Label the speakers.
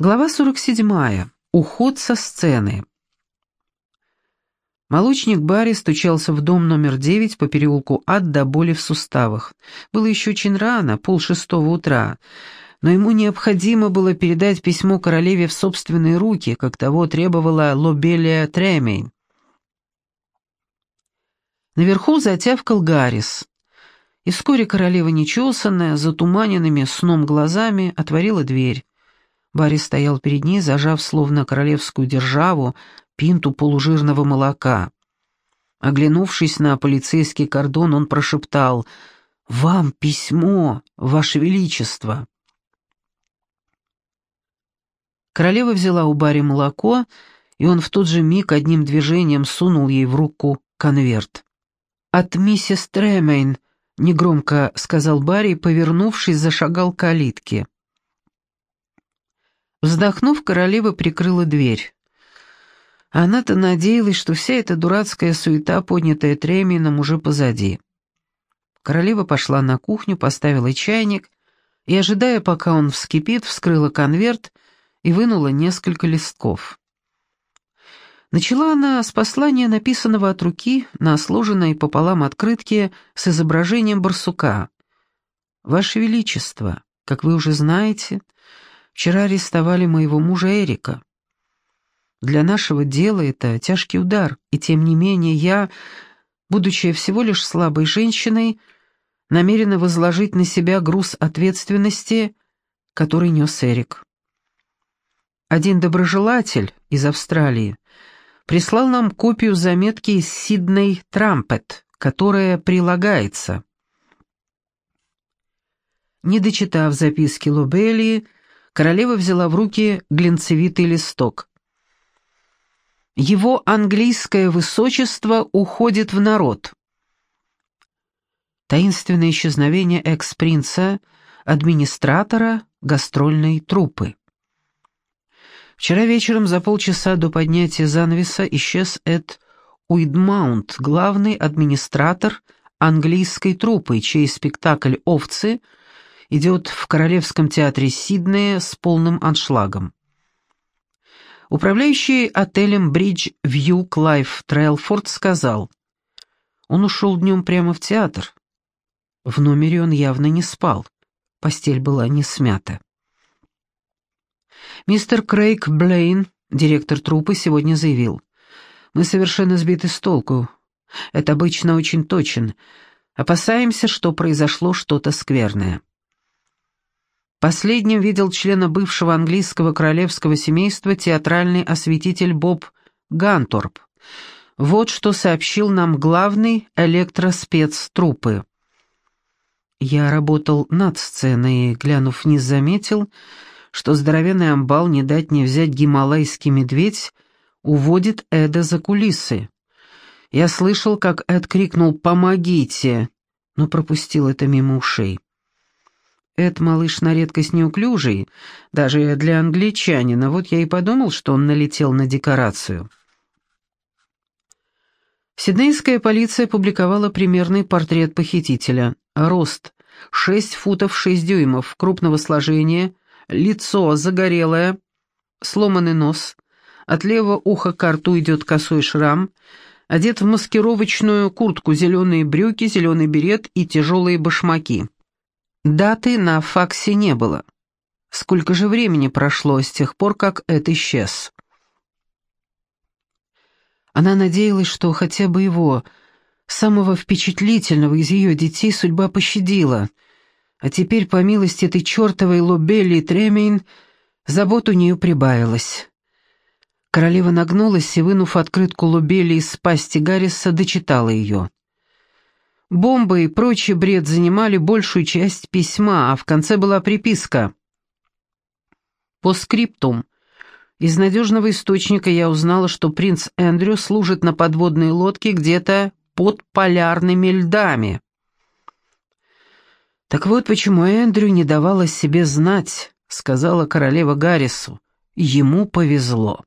Speaker 1: Глава 47. Уход со сцены. Молочник Барри стучался в дом номер 9 по переулку Ад до боли в суставах. Было еще очень рано, полшестого утра, но ему необходимо было передать письмо королеве в собственные руки, как того требовала Лобелия Тремейн. Наверху затявкал Гаррис. И вскоре королева, нечесанная, затуманенными сном глазами, отворила дверь. Барри стоял перед ней, зажав словно королевскую державу пинту полужирного молока. Оглянувшись на полицейский кордон, он прошептал «Вам письмо, Ваше Величество!» Королева взяла у Барри молоко, и он в тот же миг одним движением сунул ей в руку конверт. «От миссис Тремейн», — негромко сказал Барри, повернувшись, зашагал к калитке. Вздохнув, королева прикрыла дверь. Она-то надеялась, что вся эта дурацкая суета, поднятая Тремином, уже позади. Королева пошла на кухню, поставила чайник и, ожидая, пока он вскипит, вскрыла конверт и вынула несколько листков. Начала она с послания, написанного от руки на сложенной пополам открытке с изображением барсука. «Ваше Величество, как вы уже знаете, — Вчера арестовали моего мужа Эрика. Для нашего дела это тяжкий удар, и тем не менее я, будучи всего лишь слабой женщиной, намерена возложить на себя груз ответственности, который нес Эрик. Один доброжелатель из Австралии прислал нам копию заметки из Сидней Трампет, которая прилагается. Не дочитав записки Лобелии, Королева взяла в руки глинцевитый листок. «Его английское высочество уходит в народ». Таинственное исчезновение экс-принца, администратора гастрольной труппы. Вчера вечером за полчаса до поднятия занавеса исчез Эд Уидмаунт, главный администратор английской труппы, чей спектакль «Овцы» идет в Королевском театре Сиднея с полным аншлагом. Управляющий отелем Бридж Вью Клайв Трейлфорд сказал, он ушел днем прямо в театр. В номере он явно не спал, постель была не смята. Мистер Крейг Блейн, директор труппы, сегодня заявил, «Мы совершенно сбиты с толку. Это обычно очень точен. Опасаемся, что произошло что-то скверное». Последним видел члена бывшего английского королевского семейства театральный осветитель Боб Ганторп. Вот что сообщил нам главный электроспец труппы. Я работал над сценой и, глянув вниз, заметил, что здоровенный амбал, не дать не взять гималайский медведь, уводит Эда за кулисы. Я слышал, как Эд крикнул «Помогите!», но пропустил это мимо ушей. Эд малыш на редкость неуклюжий, даже для англичанина, вот я и подумал, что он налетел на декорацию. Сиднейская полиция публиковала примерный портрет похитителя. Рост — 6 футов 6 дюймов, крупного сложения, лицо загорелое, сломанный нос, от левого уха к рту идет косой шрам, одет в маскировочную куртку, зеленые брюки, зеленый берет и тяжелые башмаки. Даты на факсе не было. Сколько же времени прошло с тех пор, как это исчез? Она надеялась, что хотя бы его, самого впечатлительного из ее детей, судьба пощадила. А теперь, по милости этой чертовой Лобелли Тремейн, забот у нее прибавилось. Королева нагнулась и, вынув открытку Лобелли из пасти Гарриса, дочитала ее. Бомбы и прочий бред занимали большую часть письма, а в конце была приписка. По скриптум. Из надежного источника я узнала, что принц Эндрю служит на подводной лодке где-то под полярными льдами. «Так вот почему Эндрю не давала себе знать», — сказала королева Гаррису. «Ему повезло».